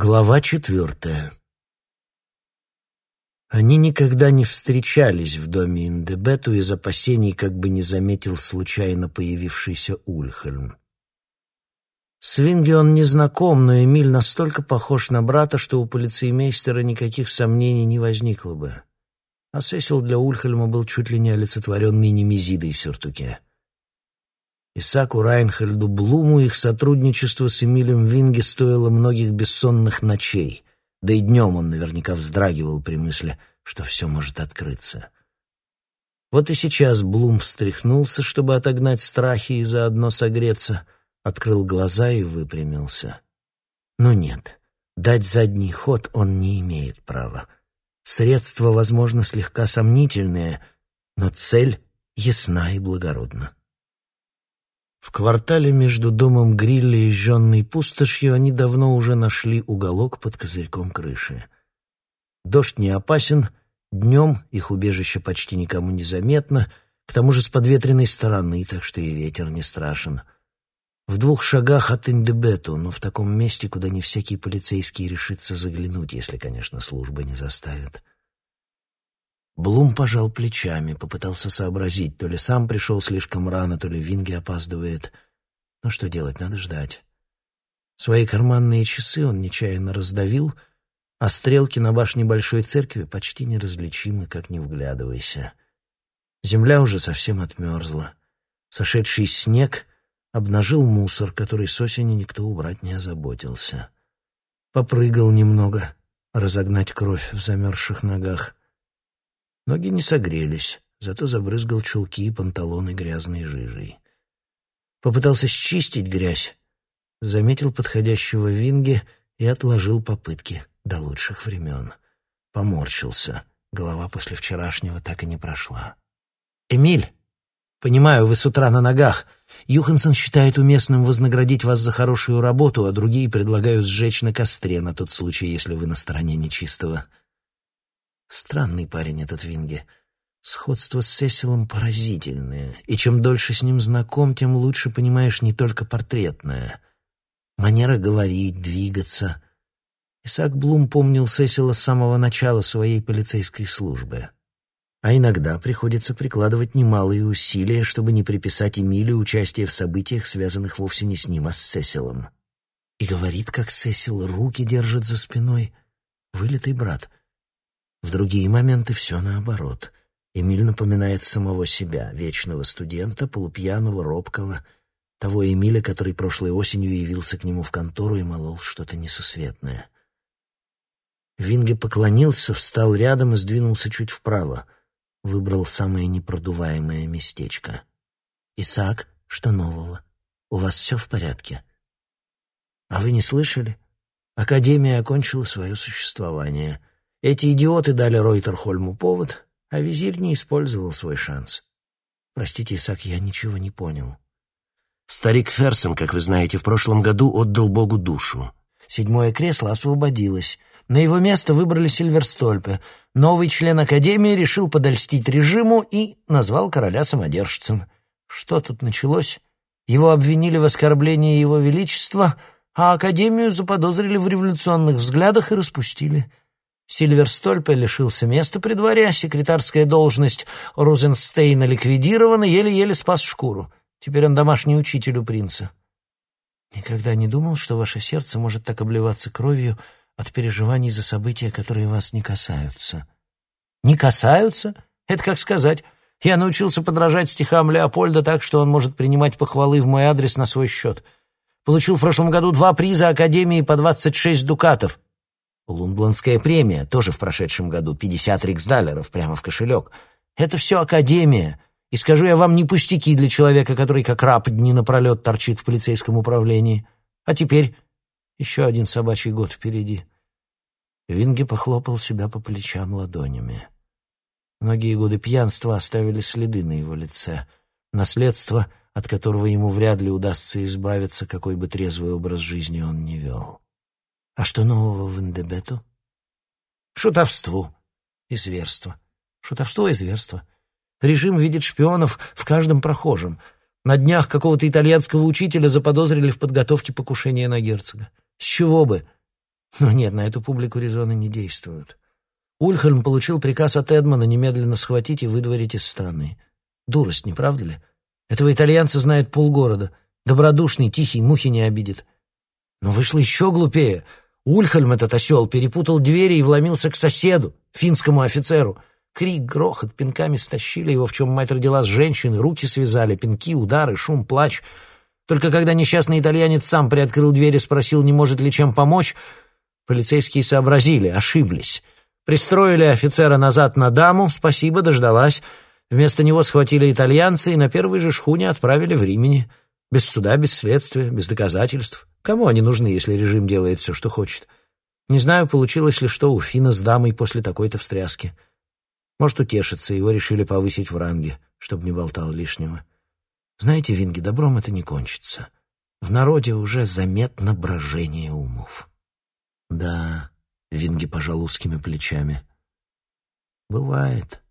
Глава четвертая Они никогда не встречались в доме Индебету из опасений, как бы не заметил случайно появившийся Ульхельм. С Винги он не знаком, но Эмиль настолько похож на брата, что у полицеймейстера никаких сомнений не возникло бы. А Сесил для Ульхельма был чуть ли не олицетворенный немезидой в сюртуке. Исаку Райнхельду Блуму их сотрудничество с Эмилем Винге стоило многих бессонных ночей, да и днем он наверняка вздрагивал при мысли, что все может открыться. Вот и сейчас Блум встряхнулся, чтобы отогнать страхи и заодно согреться, открыл глаза и выпрямился. Но нет, дать задний ход он не имеет права. Средства, возможно, слегка сомнительные, но цель ясна и благородна. В квартале между домом Грилля и жженной пустошью они давно уже нашли уголок под козырьком крыши. Дождь не опасен, днем их убежище почти никому не заметно, к тому же с подветренной стороны, так что и ветер не страшен. В двух шагах от Индебету, но в таком месте, куда не всякий полицейский решится заглянуть, если, конечно, служба не заставит. Блум пожал плечами, попытался сообразить, то ли сам пришел слишком рано, то ли Винги опаздывает. Ну что делать, надо ждать. Свои карманные часы он нечаянно раздавил, а стрелки на башне Большой Церкви почти неразличимы, как не вглядывайся. Земля уже совсем отмерзла. Сошедший снег обнажил мусор, который с осени никто убрать не озаботился. Попрыгал немного, разогнать кровь в замерзших ногах. Ноги не согрелись, зато забрызгал чулки и панталоны грязной жижей. Попытался счистить грязь, заметил подходящего Винги и отложил попытки до лучших времен. Поморщился. Голова после вчерашнего так и не прошла. «Эмиль, понимаю, вы с утра на ногах. Юхансон считает уместным вознаградить вас за хорошую работу, а другие предлагают сжечь на костре на тот случай, если вы на стороне нечистого». Странный парень этот Винге. Сходство с Сесилом поразительное, и чем дольше с ним знаком, тем лучше понимаешь не только портретное. Манера говорить, двигаться. Исаак Блум помнил Сесила с самого начала своей полицейской службы. А иногда приходится прикладывать немалые усилия, чтобы не приписать Эмилю участие в событиях, связанных вовсе не с ним, а с Сесилом. И говорит, как Сесил, руки держит за спиной. Вылитый брат — в другие моменты все наоборот. Эмиль напоминает самого себя, вечного студента, полупьяного, робкого, того Эмиля, который прошлой осенью явился к нему в контору и молол что-то несусветное. Винге поклонился, встал рядом и сдвинулся чуть вправо. Выбрал самое непродуваемое местечко. «Исаак, что нового? У вас все в порядке?» «А вы не слышали? Академия окончила свое существование». Эти идиоты дали Ройтерхольму повод, а визирь не использовал свой шанс. Простите, Исаак, я ничего не понял. Старик Ферсон, как вы знаете, в прошлом году отдал Богу душу. Седьмое кресло освободилось. На его место выбрали Сильверстольпе. Новый член Академии решил подольстить режиму и назвал короля самодержцем. Что тут началось? Его обвинили в оскорблении его величества, а Академию заподозрили в революционных взглядах и распустили. Сильверстольпе лишился места при дворе, секретарская должность Розенстейна ликвидирована, еле-еле спас шкуру. Теперь он домашний учитель у принца. Никогда не думал, что ваше сердце может так обливаться кровью от переживаний за события, которые вас не касаются. Не касаются? Это как сказать. Я научился подражать стихам Леопольда так, что он может принимать похвалы в мой адрес на свой счет. Получил в прошлом году два приза Академии по 26 дукатов. Лунбландская премия, тоже в прошедшем году, 50 риксдалеров прямо в кошелек. Это все академия. И скажу я вам, не пустяки для человека, который как раб дни напролет торчит в полицейском управлении. А теперь еще один собачий год впереди. Винги похлопал себя по плечам ладонями. Многие годы пьянства оставили следы на его лице. Наследство, от которого ему вряд ли удастся избавиться, какой бы трезвый образ жизни он ни вел. А что нового в Индебету? Шутовство и зверство. Шутовство и зверство. Режим видит шпионов в каждом прохожем. На днях какого-то итальянского учителя заподозрили в подготовке покушения на герцога. С чего бы? Но нет, на эту публику резоны не действуют. Ульхельм получил приказ от Эдмона немедленно схватить и выдворить из страны. Дурость, не правда ли? Этого итальянца знает полгорода. Добродушный, тихий, мухи не обидит. Но вышло еще глупее. Ульхельм, этот осел, перепутал двери и вломился к соседу, финскому офицеру. Крик, грохот, пинками стащили его, в чем мать родила с женщины, руки связали, пинки, удары, шум, плач. Только когда несчастный итальянец сам приоткрыл дверь и спросил, не может ли чем помочь, полицейские сообразили, ошиблись. Пристроили офицера назад на даму, спасибо, дождалась. Вместо него схватили итальянцы и на первой же шхуне отправили в Римени. Без суда, без следствия, без доказательств. Кому они нужны, если режим делает все, что хочет? Не знаю, получилось ли что у Фина с дамой после такой-то встряски. Может, утешиться, его решили повысить в ранге, чтобы не болтал лишнего. Знаете, Винги, добром это не кончится. В народе уже заметно брожение умов. Да, Винги пожал узкими плечами. Бывает.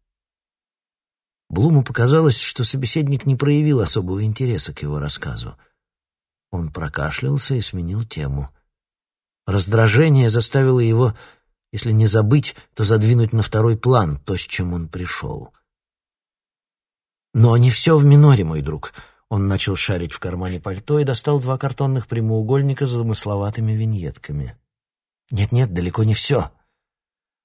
Блуму показалось, что собеседник не проявил особого интереса к его рассказу. Он прокашлялся и сменил тему. Раздражение заставило его, если не забыть, то задвинуть на второй план то, с чем он пришел. «Но не все в миноре, мой друг», он начал шарить в кармане пальто и достал два картонных прямоугольника с замысловатыми виньетками. «Нет-нет, далеко не все.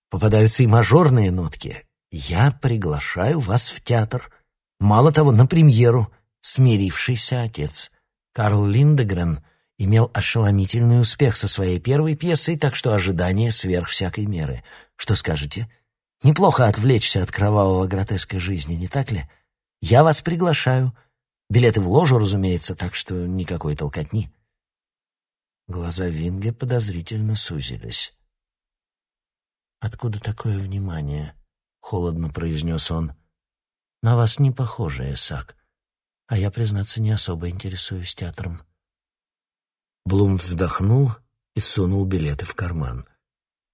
Попадаются и мажорные нотки. Я приглашаю вас в театр. Мало того, на премьеру. Смирившийся отец. Карл Линдегрен имел ошеломительный успех со своей первой пьесой, так что ожидание сверх всякой меры. Что скажете? Неплохо отвлечься от кровавого гротеска жизни, не так ли? Я вас приглашаю. Билеты в ложу, разумеется, так что никакой толкотни. Глаза Винге подозрительно сузились. «Откуда такое внимание?» — холодно произнес он. «На вас не похоже, Эсак, а я, признаться, не особо интересуюсь театром». Блум вздохнул и сунул билеты в карман.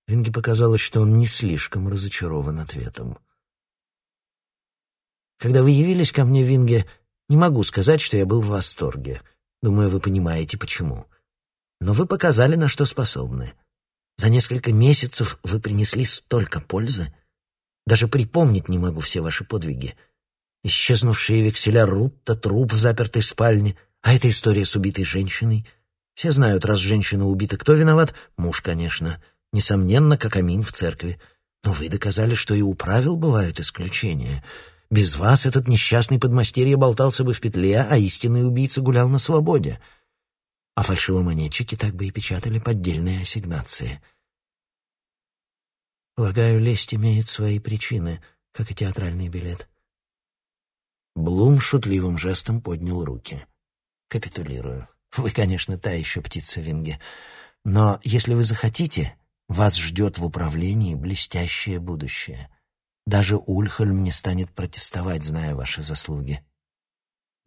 Винге показалось, что он не слишком разочарован ответом. «Когда вы явились ко мне, Винге, не могу сказать, что я был в восторге. Думаю, вы понимаете, почему. Но вы показали, на что способны. За несколько месяцев вы принесли столько пользы, даже припомнить не могу все ваши подвиги. Исчезнувшие векселя Рутта, труп в запертой спальне, а эта история с убитой женщиной. Все знают, раз женщина убита, кто виноват? Муж, конечно. Несомненно, как аминь в церкви. Но вы доказали, что и у правил бывают исключения. Без вас этот несчастный подмастерье болтался бы в петле, а истинный убийца гулял на свободе. А фальшивомонетчики так бы и печатали поддельные ассигнации — Полагаю, лесть имеет свои причины, как и театральный билет. Блум шутливым жестом поднял руки. Капитулирую. Вы, конечно, та еще птица Винге. Но если вы захотите, вас ждет в управлении блестящее будущее. Даже Ульхольм не станет протестовать, зная ваши заслуги.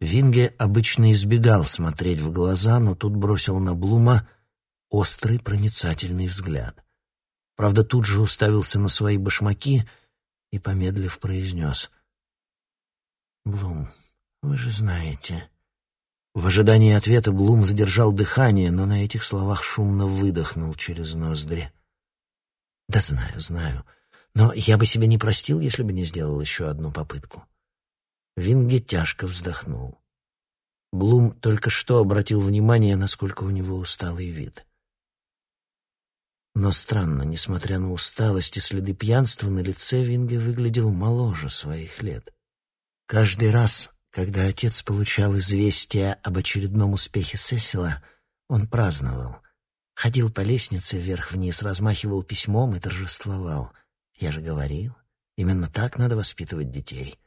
Винге обычно избегал смотреть в глаза, но тут бросил на Блума острый проницательный взгляд. Правда, тут же уставился на свои башмаки и, помедлив, произнес. «Блум, вы же знаете...» В ожидании ответа Блум задержал дыхание, но на этих словах шумно выдохнул через ноздри. «Да знаю, знаю. Но я бы себе не простил, если бы не сделал еще одну попытку». Винге тяжко вздохнул. Блум только что обратил внимание, насколько у него усталый вид. Но странно, несмотря на усталость и следы пьянства, на лице Винге выглядел моложе своих лет. Каждый раз, когда отец получал известие об очередном успехе Сесила, он праздновал. Ходил по лестнице вверх-вниз, размахивал письмом и торжествовал. Я же говорил, именно так надо воспитывать детей.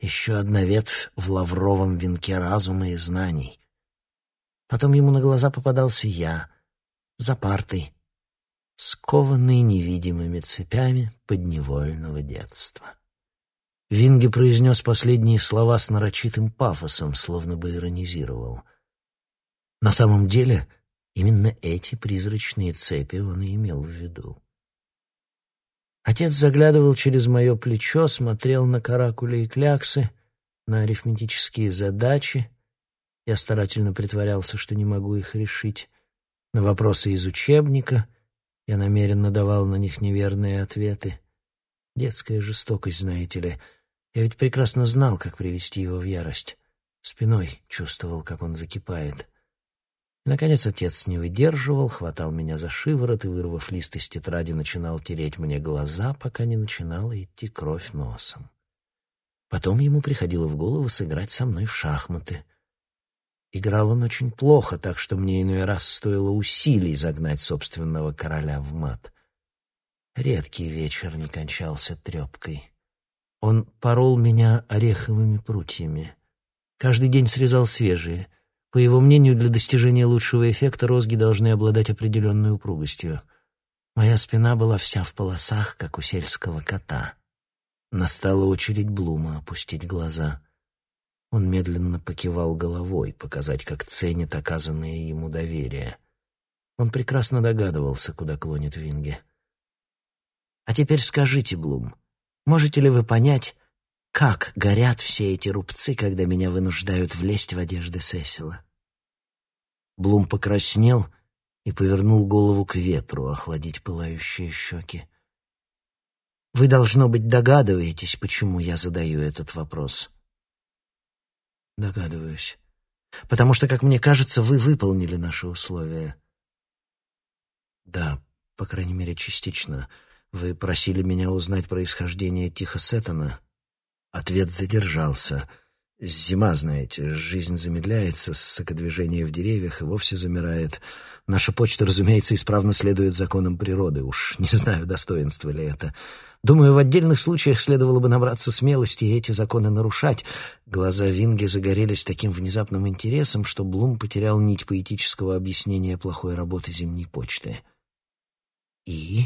Еще одна ветвь в лавровом венке разума и знаний. Потом ему на глаза попадался я, за партой, скованный невидимыми цепями подневольного детства. Винги произнес последние слова с нарочитым пафосом, словно бы иронизировал. На самом деле, именно эти призрачные цепи он и имел в виду. Отец заглядывал через мое плечо, смотрел на каракули и кляксы, на арифметические задачи. Я старательно притворялся, что не могу их решить, на вопросы из учебника — Я намеренно давал на них неверные ответы. Детская жестокость, знаете ли. Я ведь прекрасно знал, как привести его в ярость. Спиной чувствовал, как он закипает. И, наконец, отец не выдерживал, хватал меня за шиворот и, вырвав лист из тетради, начинал тереть мне глаза, пока не начинала идти кровь носом. Потом ему приходило в голову сыграть со мной в шахматы. Играл он очень плохо, так что мне иной раз стоило усилий загнать собственного короля в мат. Редкий вечер не кончался трепкой. Он порол меня ореховыми прутьями. Каждый день срезал свежие. По его мнению, для достижения лучшего эффекта розги должны обладать определенной упругостью. Моя спина была вся в полосах, как у сельского кота. Настала очередь Блума опустить глаза. Он медленно покивал головой, показать, как ценит оказанное ему доверие. Он прекрасно догадывался, куда клонит Винге. «А теперь скажите, Блум, можете ли вы понять, как горят все эти рубцы, когда меня вынуждают влезть в одежды Сесила?» Блум покраснел и повернул голову к ветру, охладить пылающие щеки. Вы, должно быть, догадываетесь, почему я задаю этот вопрос. Догадываюсь. Потому что, как мне кажется, вы выполнили наши условия. Да, по крайней мере, частично. Вы просили меня узнать происхождение Тихо Сеттона. Ответ задержался — Зима, знаете, жизнь замедляется, сокодвижение в деревьях и вовсе замирает. Наша почта, разумеется, исправно следует законам природы. Уж не знаю, достоинство ли это. Думаю, в отдельных случаях следовало бы набраться смелости и эти законы нарушать. Глаза Винги загорелись таким внезапным интересом, что Блум потерял нить поэтического объяснения плохой работы зимней почты. И?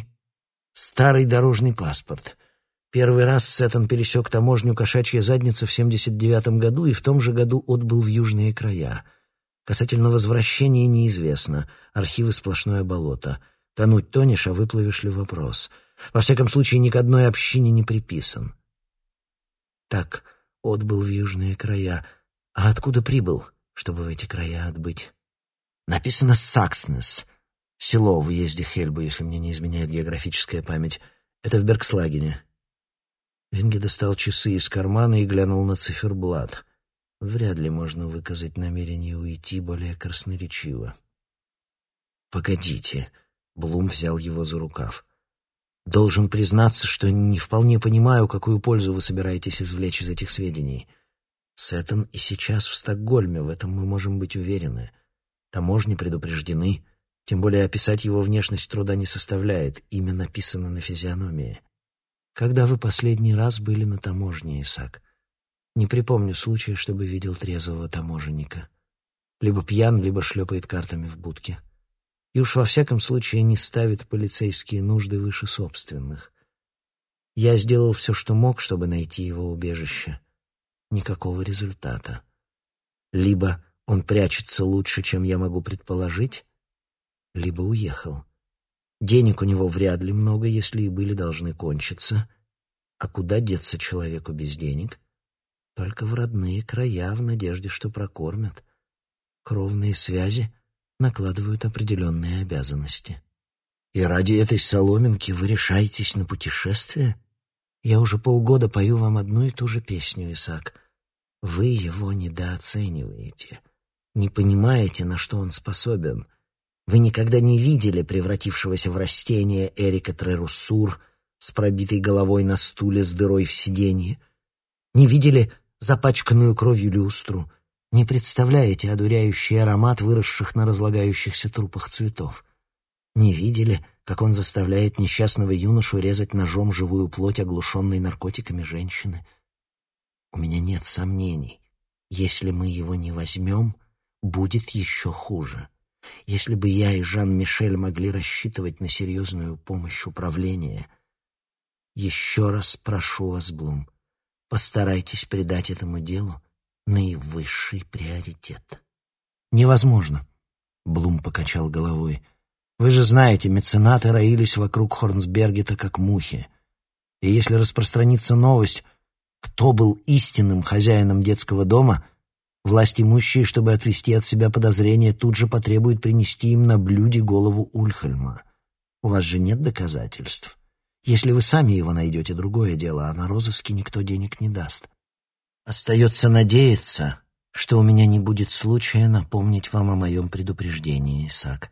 Старый дорожный паспорт — Первый раз Сеттон пересек таможню «Кошачья задница» в 79 году и в том же году отбыл в южные края. Касательно возвращения неизвестно. Архивы сплошное болото. Тонуть тонешь, а выплывешь ли вопрос. Во всяком случае, ни к одной общине не приписан. Так, отбыл в южные края. А откуда прибыл, чтобы в эти края отбыть? Написано «Сакснес». Село в уезде Хельбу, если мне не изменяет географическая память. Это в Бергслагене. Винги достал часы из кармана и глянул на циферблат. Вряд ли можно выказать намерение уйти более красноречиво. «Погодите», — Блум взял его за рукав. «Должен признаться, что не вполне понимаю, какую пользу вы собираетесь извлечь из этих сведений. Сеттон и сейчас в Стокгольме, в этом мы можем быть уверены. Таможни предупреждены, тем более описать его внешность труда не составляет, имя написано на физиономии. Когда вы последний раз были на таможне, Исаак? Не припомню случая, чтобы видел трезвого таможенника. Либо пьян, либо шлепает картами в будке. И уж во всяком случае не ставит полицейские нужды выше собственных. Я сделал все, что мог, чтобы найти его убежище. Никакого результата. Либо он прячется лучше, чем я могу предположить, либо уехал. Денег у него вряд ли много, если и были, должны кончиться. А куда деться человеку без денег? Только в родные края, в надежде, что прокормят. Кровные связи накладывают определенные обязанности. И ради этой соломинки вы решаетесь на путешествие? Я уже полгода пою вам одну и ту же песню, Исаак. Вы его недооцениваете, не понимаете, на что он способен — вы никогда не видели превратившегося в растение Эрика Треруссур с пробитой головой на стуле с дырой в сиденье? Не видели запачканную кровью люстру? Не представляете одуряющий аромат выросших на разлагающихся трупах цветов? Не видели, как он заставляет несчастного юношу резать ножом живую плоть, оглушенной наркотиками женщины? У меня нет сомнений. Если мы его не возьмем, будет еще хуже. Если бы я и Жан-Мишель могли рассчитывать на серьезную помощь управления. Еще раз прошу вас, Блум, постарайтесь придать этому делу наивысший приоритет. Невозможно. Блум покачал головой. Вы же знаете, меценаты роились вокруг Хорнсбергета как мухи. И если распространится новость, кто был истинным хозяином детского дома, Власть имущие, чтобы отвести от себя подозрения, тут же потребуют принести им на блюде голову Ульхельма. У вас же нет доказательств. Если вы сами его найдете, другое дело, а на розыске никто денег не даст. Остается надеяться, что у меня не будет случая напомнить вам о моем предупреждении, Исаак.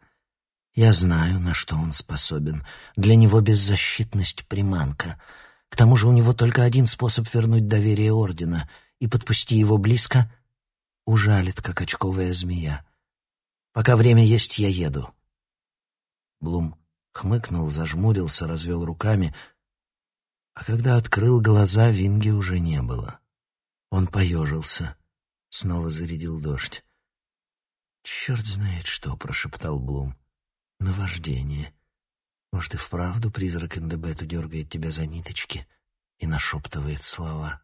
Я знаю, на что он способен. Для него беззащитность — приманка. К тому же у него только один способ вернуть доверие Ордена, и подпусти его близко — ужалит, как очковая змея. Пока время есть, я еду. Блум хмыкнул, зажмурился, развел руками, а когда открыл глаза, Винги уже не было. Он поежился. Снова зарядил дождь. «Черт знает что», — прошептал Блум. «Наваждение. Может, и вправду призрак Эндебету дергает тебя за ниточки и нашептывает слова».